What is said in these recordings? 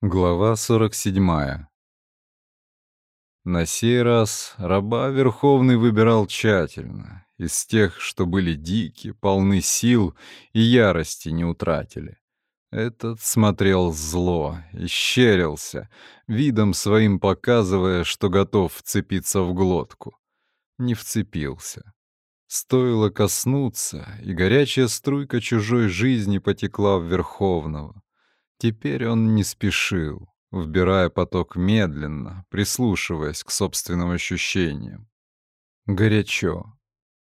Глава 47. На сей раз раба Верховный выбирал тщательно, из тех, что были дики, полны сил и ярости не утратили. Этот смотрел зло и щерился, видом своим показывая, что готов вцепиться в глотку. Не вцепился. Стоило коснуться, и горячая струйка чужой жизни потекла в Верховного. Теперь он не спешил, вбирая поток медленно, прислушиваясь к собственным ощущениям. Горячо.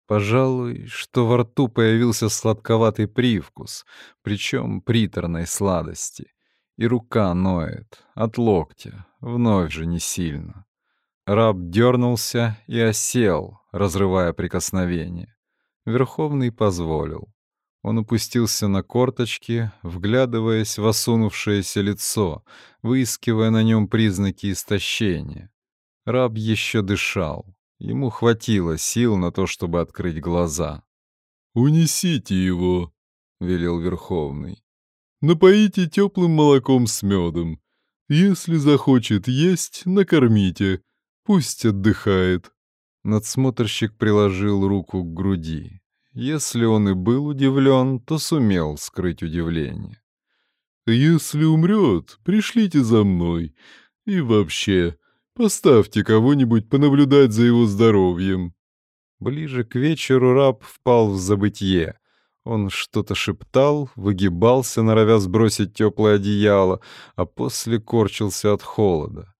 Пожалуй, что во рту появился сладковатый привкус, причем приторной сладости. И рука ноет, от локтя, вновь же не сильно. Раб дернулся и осел, разрывая прикосновение. Верховный позволил. Он опустился на корточки, вглядываясь в осунувшееся лицо, выискивая на нем признаки истощения. Раб еще дышал. Ему хватило сил на то, чтобы открыть глаза. «Унесите его», — велел Верховный. «Напоите теплым молоком с медом. Если захочет есть, накормите. Пусть отдыхает». Надсмотрщик приложил руку к груди. Если он и был удивлен, то сумел скрыть удивление. «Если умрет, пришлите за мной. И вообще, поставьте кого-нибудь понаблюдать за его здоровьем». Ближе к вечеру раб впал в забытье. Он что-то шептал, выгибался, норовя сбросить теплое одеяло, а после корчился от холода.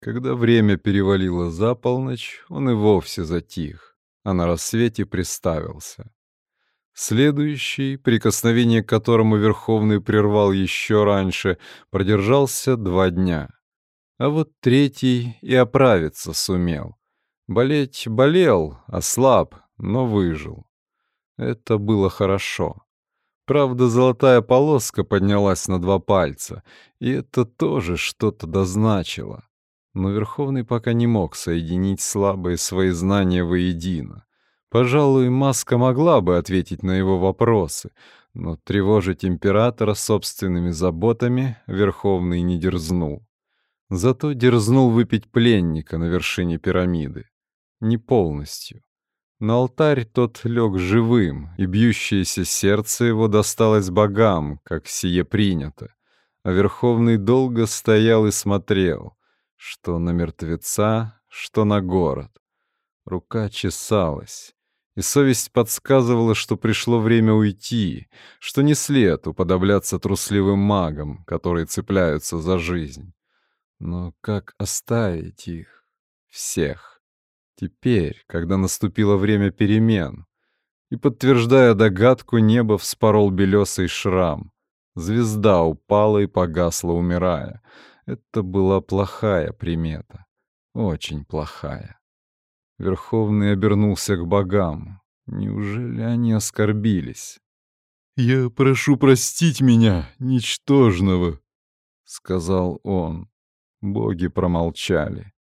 Когда время перевалило за полночь, он и вовсе затих, а на рассвете приставился. Следующий, прикосновение к которому Верховный прервал еще раньше, продержался два дня. А вот третий и оправиться сумел. Болеть болел, ослаб, но выжил. Это было хорошо. Правда, золотая полоска поднялась на два пальца, и это тоже что-то дозначило. Но Верховный пока не мог соединить слабые свои знания воедино. Пожалуй, маска могла бы ответить на его вопросы, но тревожить императора собственными заботами Верховный не дерзнул. Зато дерзнул выпить пленника на вершине пирамиды. Не полностью. На алтарь тот лег живым, и бьющееся сердце его досталось богам, как сие принято. А Верховный долго стоял и смотрел, что на мертвеца, что на город. Рука чесалась и совесть подсказывала, что пришло время уйти, что не след уподобляться трусливым магам, которые цепляются за жизнь. Но как оставить их? Всех. Теперь, когда наступило время перемен. И, подтверждая догадку, небо вспорол белесый шрам. Звезда упала и погасла, умирая. Это была плохая примета. Очень плохая. Верховный обернулся к богам. Неужели они оскорбились? «Я прошу простить меня, ничтожного», — сказал он. Боги промолчали.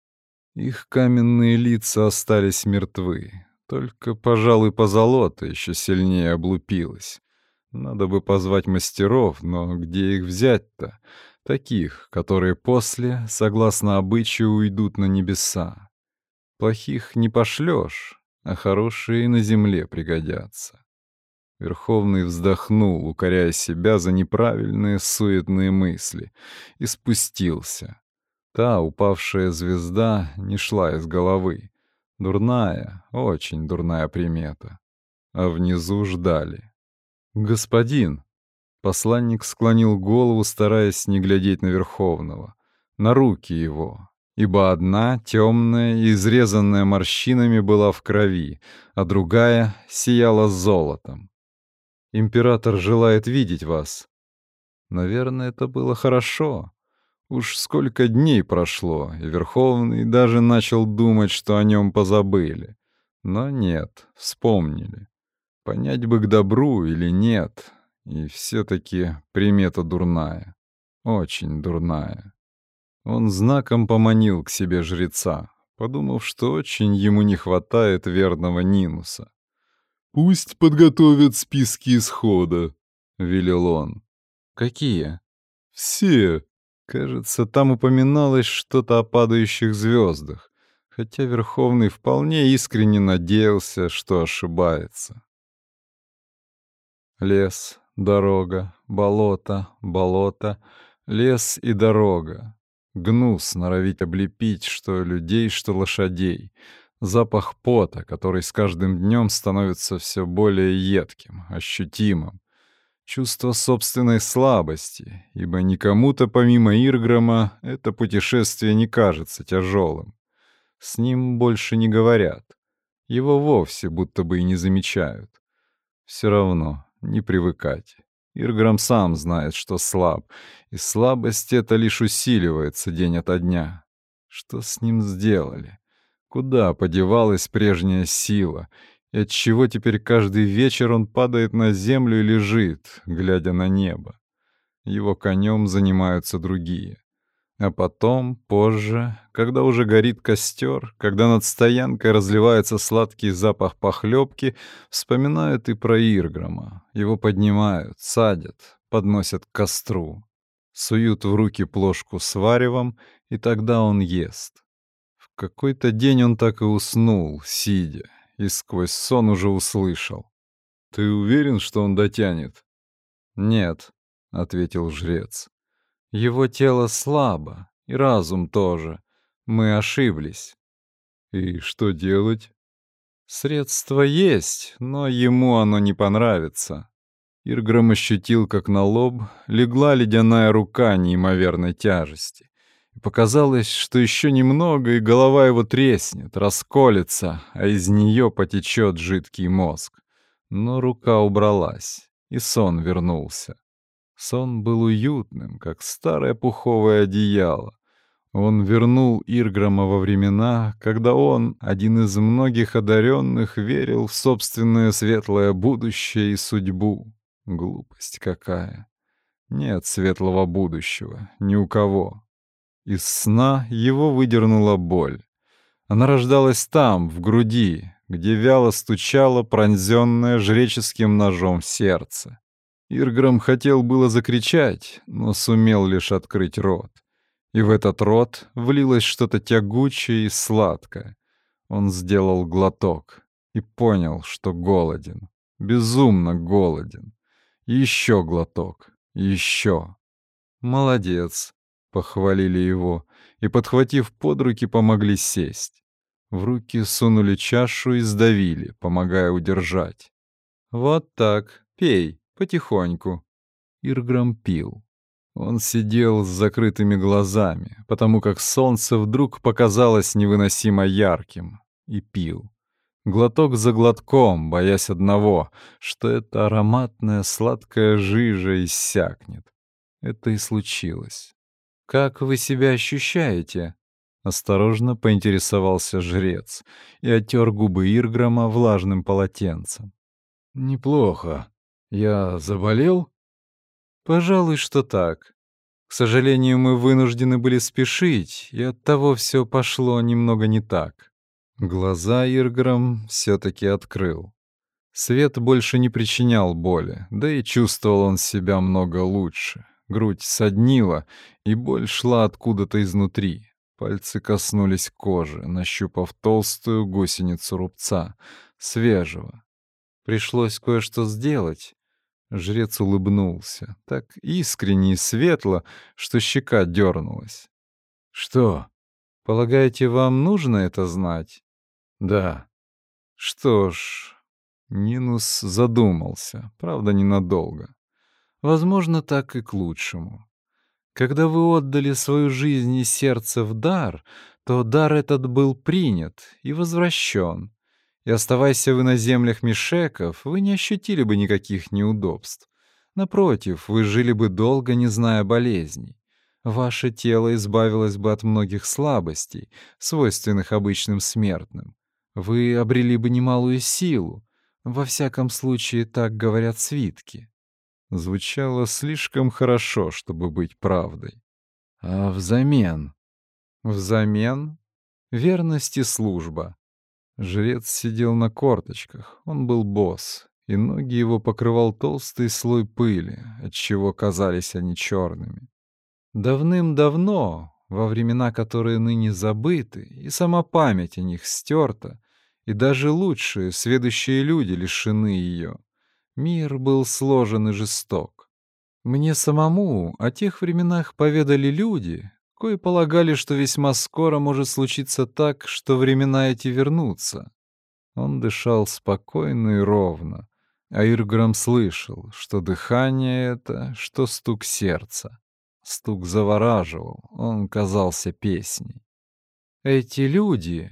Их каменные лица остались мертвы. Только, пожалуй, позолота еще сильнее облупилась. Надо бы позвать мастеров, но где их взять-то? Таких, которые после, согласно обычаю, уйдут на небеса. Плохих не пошлешь, а хорошие на земле пригодятся. Верховный вздохнул, укоряя себя за неправильные суетные мысли, и спустился. Та упавшая звезда не шла из головы. Дурная, очень дурная примета. А внизу ждали. «Господин!» Посланник склонил голову, стараясь не глядеть на Верховного. На руки его, ибо одна, темная и изрезанная морщинами, была в крови, а другая сияла золотом. «Император желает видеть вас». Наверное, это было хорошо. Уж сколько дней прошло, и Верховный даже начал думать, что о нем позабыли. Но нет, вспомнили. Понять бы к добру или нет, и все-таки примета дурная. Очень дурная. Он знаком поманил к себе жреца, подумав, что очень ему не хватает верного Нинуса. «Пусть подготовят списки исхода», — велел он. «Какие?» «Все. Кажется, там упоминалось что-то о падающих звездах, хотя Верховный вполне искренне надеялся, что ошибается. Лес, дорога, болото, болото, лес и дорога. Гнус норовить облепить что людей, что лошадей. Запах пота, который с каждым днем становится все более едким, ощутимым. Чувство собственной слабости, ибо никому-то помимо Ирграма это путешествие не кажется тяжелым. С ним больше не говорят. Его вовсе будто бы и не замечают. Все равно не привыкать. Ирграм сам знает, что слаб, и слабость эта лишь усиливается день ото дня. Что с ним сделали? Куда подевалась прежняя сила? И отчего теперь каждый вечер он падает на землю и лежит, глядя на небо? Его конем занимаются другие. А потом, позже, когда уже горит костер, когда над стоянкой разливается сладкий запах похлебки, вспоминают и про Ирграма. Его поднимают, садят, подносят к костру, суют в руки плошку с варевом, и тогда он ест. В какой-то день он так и уснул, сидя, и сквозь сон уже услышал. «Ты уверен, что он дотянет?» «Нет», — ответил жрец. Его тело слабо, и разум тоже. Мы ошиблись. И что делать? Средство есть, но ему оно не понравится. Ирграм ощутил, как на лоб легла ледяная рука неимоверной тяжести. И показалось, что еще немного, и голова его треснет, расколется, а из нее потечет жидкий мозг. Но рука убралась, и сон вернулся. Сон был уютным, как старое пуховое одеяло. Он вернул Ирграма во времена, когда он, один из многих одаренных, верил в собственное светлое будущее и судьбу. Глупость какая. Нет светлого будущего, ни у кого. Из сна его выдернула боль. Она рождалась там, в груди, где вяло стучало пронзенное жреческим ножом сердце. Ирграм хотел было закричать, но сумел лишь открыть рот. И в этот рот влилось что-то тягучее и сладкое. Он сделал глоток и понял, что голоден. Безумно голоден. Еще глоток. Еще. «Молодец», — похвалили его, и, подхватив под руки, помогли сесть. В руки сунули чашу и сдавили, помогая удержать. «Вот так, пей», Потихоньку. Ирграм пил. Он сидел с закрытыми глазами, потому как солнце вдруг показалось невыносимо ярким, и пил. Глоток за глотком, боясь одного, что эта ароматная сладкая жижа иссякнет. Это и случилось. «Как вы себя ощущаете?» Осторожно поинтересовался жрец и оттер губы Ирграма влажным полотенцем. «Неплохо», я заболел? Пожалуй, что так. К сожалению, мы вынуждены были спешить, и оттого все пошло немного не так. Глаза Ирграм все-таки открыл. Свет больше не причинял боли, да и чувствовал он себя много лучше. Грудь соднила, и боль шла откуда-то изнутри. Пальцы коснулись кожи, нащупав толстую гусеницу рубца, свежего. Пришлось кое-что сделать. Жрец улыбнулся, так искренне и светло, что щека дернулась. «Что? Полагаете, вам нужно это знать?» «Да». «Что ж...» Нинус задумался, правда, ненадолго. Возможно, так и к лучшему. Когда вы отдали свою жизнь и сердце в дар, то дар этот был принят и возвращен. И оставайся вы на землях Мишеков, вы не ощутили бы никаких неудобств. Напротив, вы жили бы долго, не зная болезней. Ваше тело избавилось бы от многих слабостей, свойственных обычным смертным. Вы обрели бы немалую силу. Во всяком случае, так говорят свитки. Звучало слишком хорошо, чтобы быть правдой. А взамен? Взамен? Верность и служба. Жрец сидел на корточках, он был босс, и ноги его покрывал толстый слой пыли, отчего казались они черными. Давным-давно, во времена, которые ныне забыты, и сама память о них стерта, и даже лучшие, сведущие люди лишены ее, мир был сложен и жесток. Мне самому о тех временах поведали люди, кои полагали, что весьма скоро может случиться так, что времена эти вернутся. Он дышал спокойно и ровно, а Ирграм слышал, что дыхание это, что стук сердца. Стук завораживал, он казался песней. Эти люди...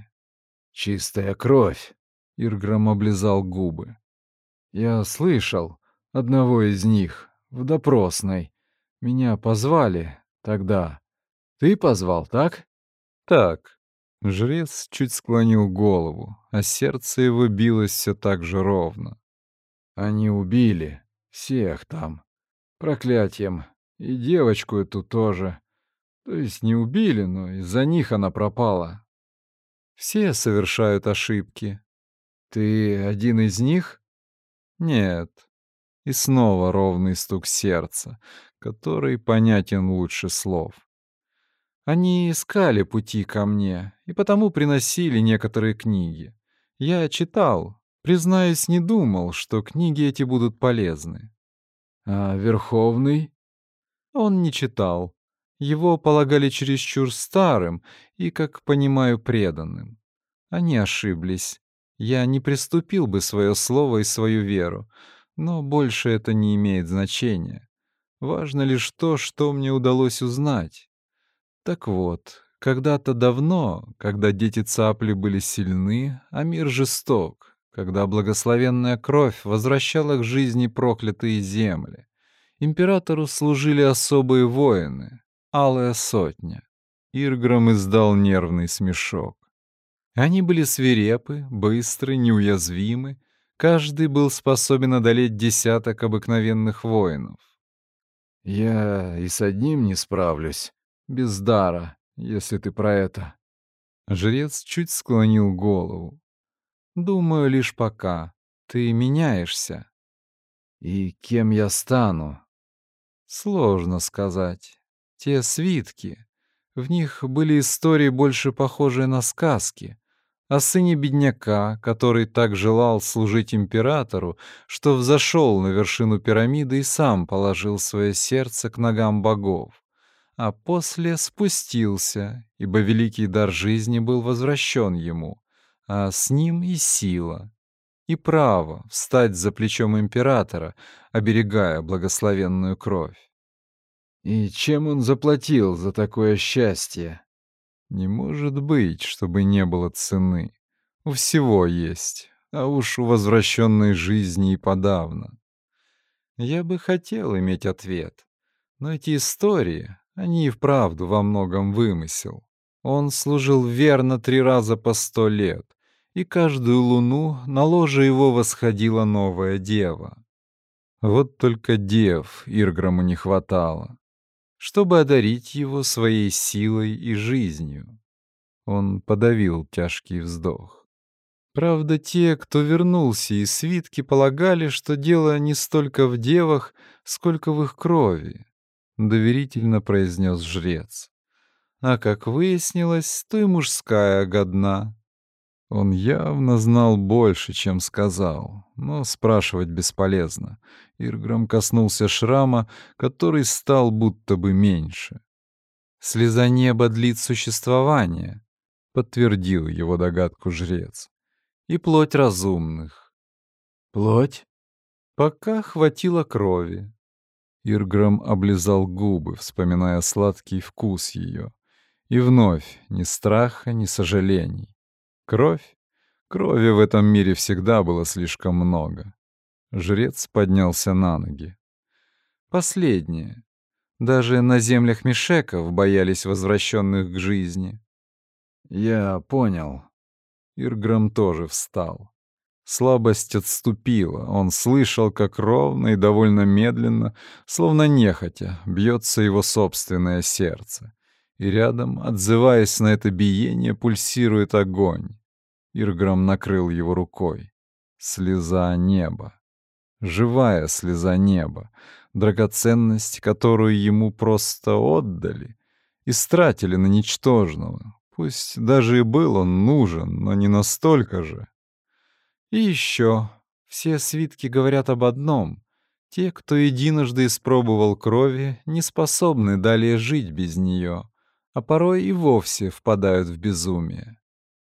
Чистая кровь. Ирграм облизал губы. Я слышал одного из них в допросной. Меня позвали тогда. Ты позвал, так? Так. Жрец чуть склонил голову, а сердце его билось все так же ровно. Они убили всех там. Проклятием и девочку эту тоже. То есть не убили, но из-за них она пропала. Все совершают ошибки. Ты один из них? Нет. И снова ровный стук сердца, который понятен лучше слов. Они искали пути ко мне, и потому приносили некоторые книги. Я читал, признаюсь, не думал, что книги эти будут полезны. А Верховный? Он не читал. Его полагали чересчур старым и, как понимаю, преданным. Они ошиблись. Я не приступил бы свое слово и свою веру, но больше это не имеет значения. Важно лишь то, что мне удалось узнать. Так вот, когда-то давно, когда дети цапли были сильны, а мир жесток, когда благословенная кровь возвращала к жизни проклятые земли, Императору служили особые воины, алая сотня. Ирграм издал нервный смешок. Они были свирепы, быстры, неуязвимы. Каждый был способен одолеть десяток обыкновенных воинов. «Я и с одним не справлюсь, без дара, если ты про это». Жрец чуть склонил голову. «Думаю, лишь пока. Ты меняешься». «И кем я стану?» Сложно сказать. Те свитки. В них были истории, больше похожие на сказки. О сыне бедняка, который так желал служить императору, что взошел на вершину пирамиды и сам положил свое сердце к ногам богов. А после спустился, ибо великий дар жизни был возвращен ему, а с ним и сила, и право встать за плечом императора, оберегая благословенную кровь. И чем он заплатил за такое счастье? Не может быть, чтобы не было цены. У всего есть, а уж у возвращенной жизни и подавно. Я бы хотел иметь ответ, но эти истории, они и вправду во многом вымысел. Он служил верно три раза по сто лет, и каждую луну на ложе его восходила новая дева. Вот только дев Ирграму не хватало, чтобы одарить его своей силой и жизнью. Он подавил тяжкий вздох. Правда, те, кто вернулся из свитки, полагали, что дело не столько в девах, сколько в их крови, — доверительно произнес жрец. А как выяснилось, и мужская годна. Он явно знал больше, чем сказал, но спрашивать бесполезно. Ирграм коснулся шрама, который стал будто бы меньше. «Слеза неба длит существование», — подтвердил его догадку жрец. «И плоть разумных». «Плоть?» «Пока хватило крови». Ирграм облизал губы, вспоминая сладкий вкус ее. И вновь ни страха, ни сожалений. Кровь? Крови в этом мире всегда было слишком много. Жрец поднялся на ноги. Последнее. Даже на землях Мишеков боялись возвращенных к жизни. Я понял. Ирграм тоже встал. Слабость отступила. Он слышал, как ровно и довольно медленно, словно нехотя, бьется его собственное сердце и рядом, отзываясь на это биение, пульсирует огонь. Ирграм накрыл его рукой. Слеза неба. Живая слеза неба. драгоценность, которую ему просто отдали, истратили на ничтожного. Пусть даже и был он нужен, но не настолько же. И еще все свитки говорят об одном. Те, кто единожды испробовал крови, не способны далее жить без нее, а порой и вовсе впадают в безумие.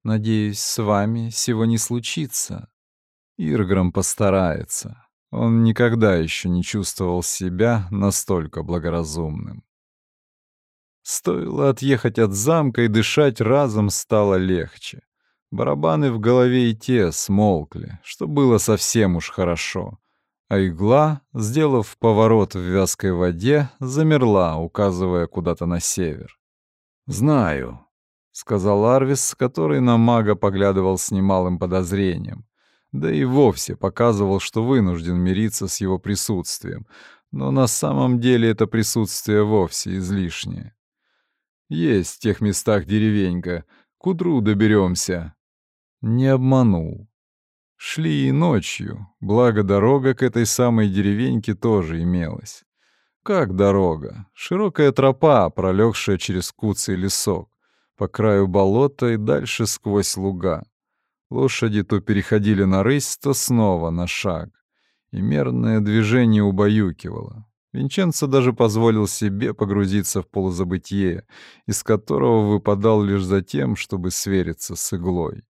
Надеюсь, с вами всего не случится. Ирграм постарается. Он никогда еще не чувствовал себя настолько благоразумным. Стоило отъехать от замка, и дышать разом стало легче. Барабаны в голове и те смолкли, что было совсем уж хорошо. А игла, сделав поворот в вязкой воде, замерла, указывая куда-то на север. «Знаю», — сказал Арвис, который на мага поглядывал с немалым подозрением да и вовсе показывал, что вынужден мириться с его присутствием, но на самом деле это присутствие вовсе излишнее. Есть в тех местах деревенька, к утру доберемся. Не обманул. Шли и ночью, благо дорога к этой самой деревеньке тоже имелась. Как дорога? Широкая тропа, пролегшая через куцый лесок, по краю болота и дальше сквозь луга. Лошади то переходили на рысь, то снова на шаг. И мерное движение убаюкивало. Винченцо даже позволил себе погрузиться в полузабытие, из которого выпадал лишь за тем, чтобы свериться с иглой.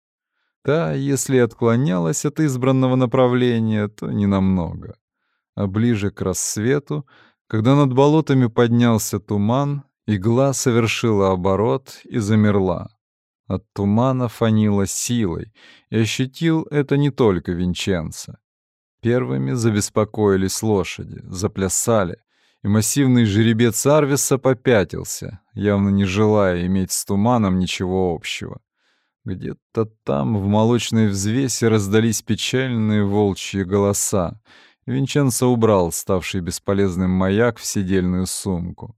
Та, если отклонялась от избранного направления, то ненамного. А ближе к рассвету, когда над болотами поднялся туман, игла совершила оборот и замерла. От тумана фанило силой, и ощутил это не только Винченцо. Первыми забеспокоились лошади, заплясали, и массивный жеребец Арвиса попятился, явно не желая иметь с туманом ничего общего. Где-то там, в молочной взвеси, раздались печальные волчьи голоса. Винченцо убрал ставший бесполезным маяк в сидельную сумку.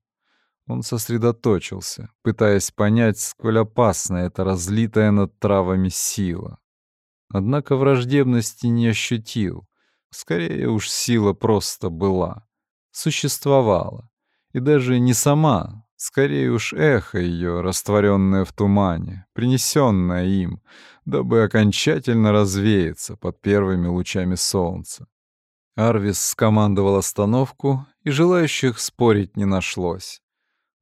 Он сосредоточился, пытаясь понять, сколь опасна эта разлитая над травами сила. Однако враждебности не ощутил. Скорее уж сила просто была, существовала. И даже не сама, скорее уж эхо ее, растворенное в тумане, принесенное им, дабы окончательно развеяться под первыми лучами солнца. Арвис скомандовал остановку, и желающих спорить не нашлось.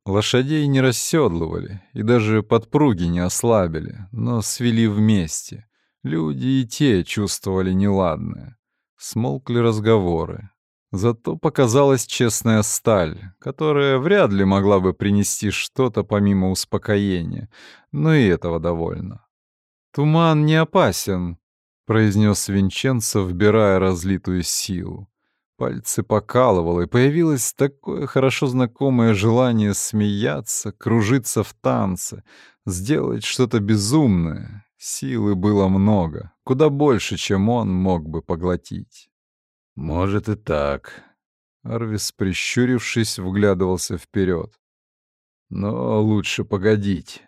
Лошадей не расседлывали и даже подпруги не ослабили, но свели вместе. Люди и те чувствовали неладное. Смолкли разговоры. Зато показалась честная сталь, которая вряд ли могла бы принести что-то помимо успокоения, но и этого довольно. «Туман не опасен», — произнес Винченцо, вбирая разлитую силу. Пальцы покалывало, и появилось такое хорошо знакомое желание смеяться, кружиться в танце, сделать что-то безумное. Силы было много, куда больше, чем он мог бы поглотить. «Может и так». Арвис, прищурившись, вглядывался вперед. «Но лучше погодить».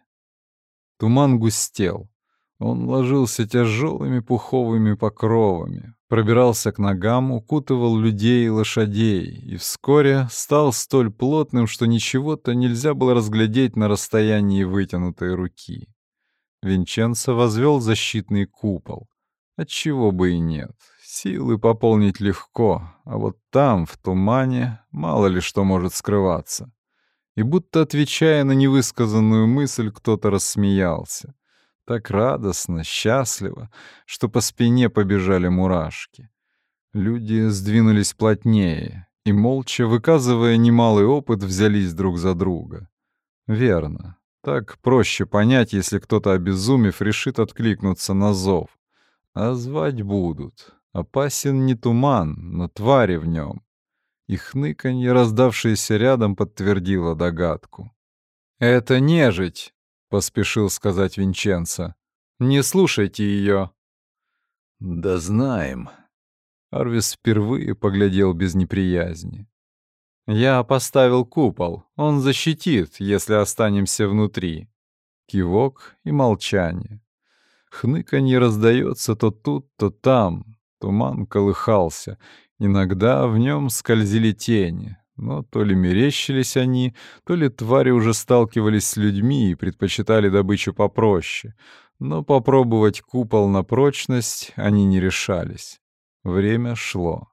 Туман густел. Он ложился тяжелыми пуховыми покровами, пробирался к ногам, укутывал людей и лошадей, и вскоре стал столь плотным, что ничего-то нельзя было разглядеть на расстоянии вытянутой руки. Винченцо возвел защитный купол. Отчего бы и нет. Силы пополнить легко, а вот там, в тумане, мало ли что может скрываться. И будто отвечая на невысказанную мысль, кто-то рассмеялся так радостно, счастливо, что по спине побежали мурашки. Люди сдвинулись плотнее и, молча, выказывая немалый опыт, взялись друг за друга. Верно. Так проще понять, если кто-то, обезумев, решит откликнуться на зов. А звать будут. Опасен не туман, но твари в нем. И хныканье, раздавшееся рядом, подтвердило догадку. «Это нежить!» поспешил сказать Винченцо. Не слушайте ее. Да знаем. Арвис впервые поглядел без неприязни. Я поставил купол. Он защитит, если останемся внутри. Кивок и молчание. Хныканье раздается то тут, то там. Туман колыхался, Иногда в нем скользили тени, но то ли мерещились они, то ли твари уже сталкивались с людьми и предпочитали добычу попроще. Но попробовать купол на прочность они не решались. Время шло.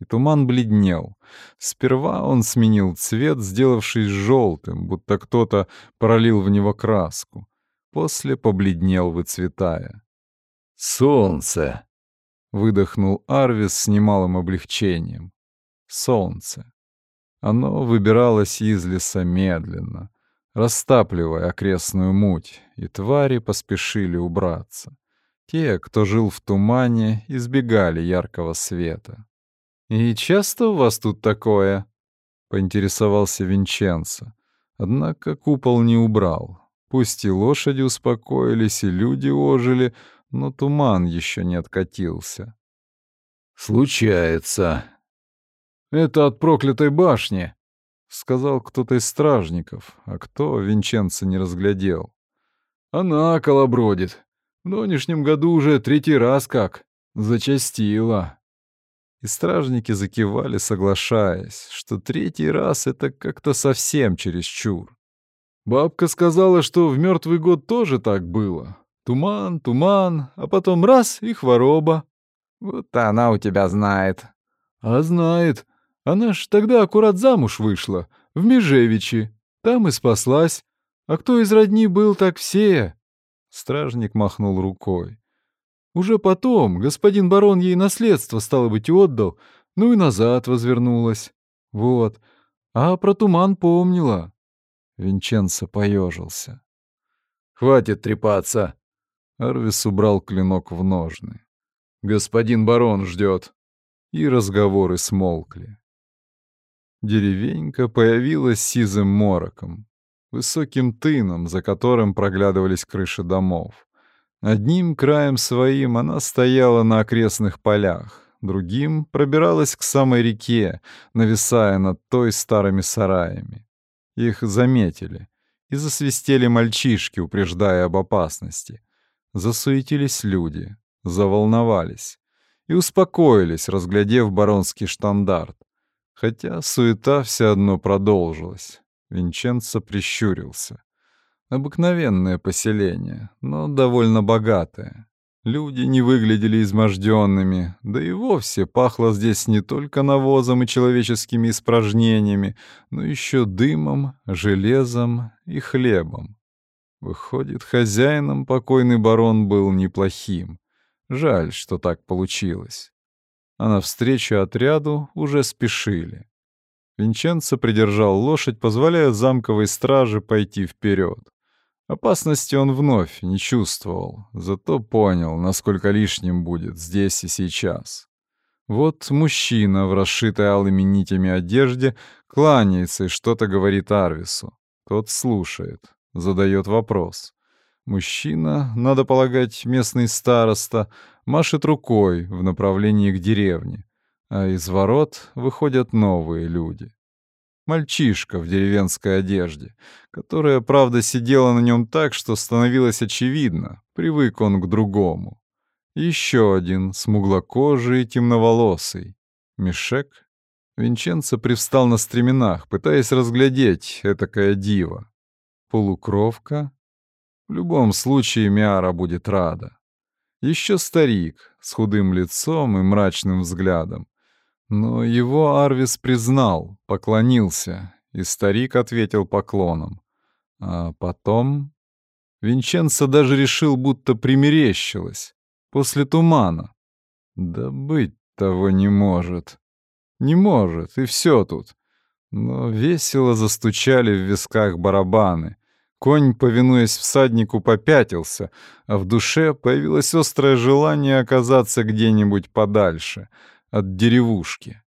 И туман бледнел. Сперва он сменил цвет, сделавшись желтым, будто кто-то пролил в него краску. После побледнел, выцветая. «Солнце!» — выдохнул Арвис с немалым облегчением. Солнце. Оно выбиралось из леса медленно, растапливая окрестную муть, и твари поспешили убраться. Те, кто жил в тумане, избегали яркого света. «И часто у вас тут такое?» — поинтересовался Винченцо. Однако купол не убрал. Пусть и лошади успокоились, и люди ожили, но туман еще не откатился. «Случается». «Это от проклятой башни», — сказал кто-то из стражников, а кто Винченцо не разглядел. «Она колобродит. В нынешнем году уже третий раз как. Зачастила». И стражники закивали, соглашаясь, что третий раз — это как-то совсем чересчур. Бабка сказала, что в мертвый год тоже так было, Туман, туман, а потом раз — и хвороба. Вот она у тебя знает. А знает. Она ж тогда аккурат замуж вышла, в Межевичи. Там и спаслась. А кто из родни был, так все. Стражник махнул рукой. Уже потом господин барон ей наследство, стало быть, отдал, ну и назад возвернулась. Вот. А про туман помнила. Винченцо поежился. «Хватит трепаться!» Арвис убрал клинок в ножны. «Господин барон ждет!» И разговоры смолкли. Деревенька появилась сизым мороком, высоким тыном, за которым проглядывались крыши домов. Одним краем своим она стояла на окрестных полях, другим пробиралась к самой реке, нависая над той старыми сараями. Их заметили, и засвистели мальчишки, упреждая об опасности — Засуетились люди, заволновались и успокоились, разглядев баронский штандарт. Хотя суета все одно продолжилась. Винченцо прищурился. Обыкновенное поселение, но довольно богатое. Люди не выглядели изможденными, да и вовсе пахло здесь не только навозом и человеческими испражнениями, но еще дымом, железом и хлебом. Выходит, хозяином покойный барон был неплохим. Жаль, что так получилось. А навстречу отряду уже спешили. Винченцо придержал лошадь, позволяя замковой страже пойти вперед. Опасности он вновь не чувствовал, зато понял, насколько лишним будет здесь и сейчас. Вот мужчина в расшитой алыми нитями одежде кланяется и что-то говорит Арвису. Тот слушает задает вопрос. Мужчина, надо полагать, местный староста, машет рукой в направлении к деревне, а из ворот выходят новые люди. Мальчишка в деревенской одежде, которая, правда, сидела на нем так, что становилось очевидно, привык он к другому. Еще один, смуглокожий и темноволосый. Мешек? Винченцо привстал на стременах, пытаясь разглядеть этакое диво. Полукровка? В любом случае Миара будет рада. Еще старик с худым лицом и мрачным взглядом. Но его Арвис признал, поклонился, и старик ответил поклоном. А потом... Винченцо даже решил, будто примерещилось. После тумана. Да быть того не может. Не может, и все тут. Но весело застучали в висках барабаны. Конь, повинуясь всаднику, попятился, а в душе появилось острое желание оказаться где-нибудь подальше, от деревушки,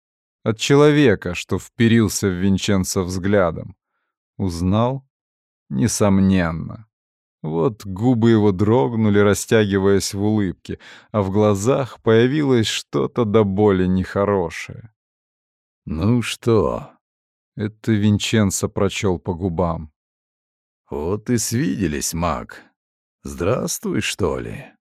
от человека, что вперился в Винченцо взглядом. Узнал? Несомненно. Вот губы его дрогнули, растягиваясь в улыбке, а в глазах появилось что-то до боли нехорошее. «Ну что?» — это Винченцо прочел по губам. «Вот и свиделись, маг. Здравствуй, что ли?»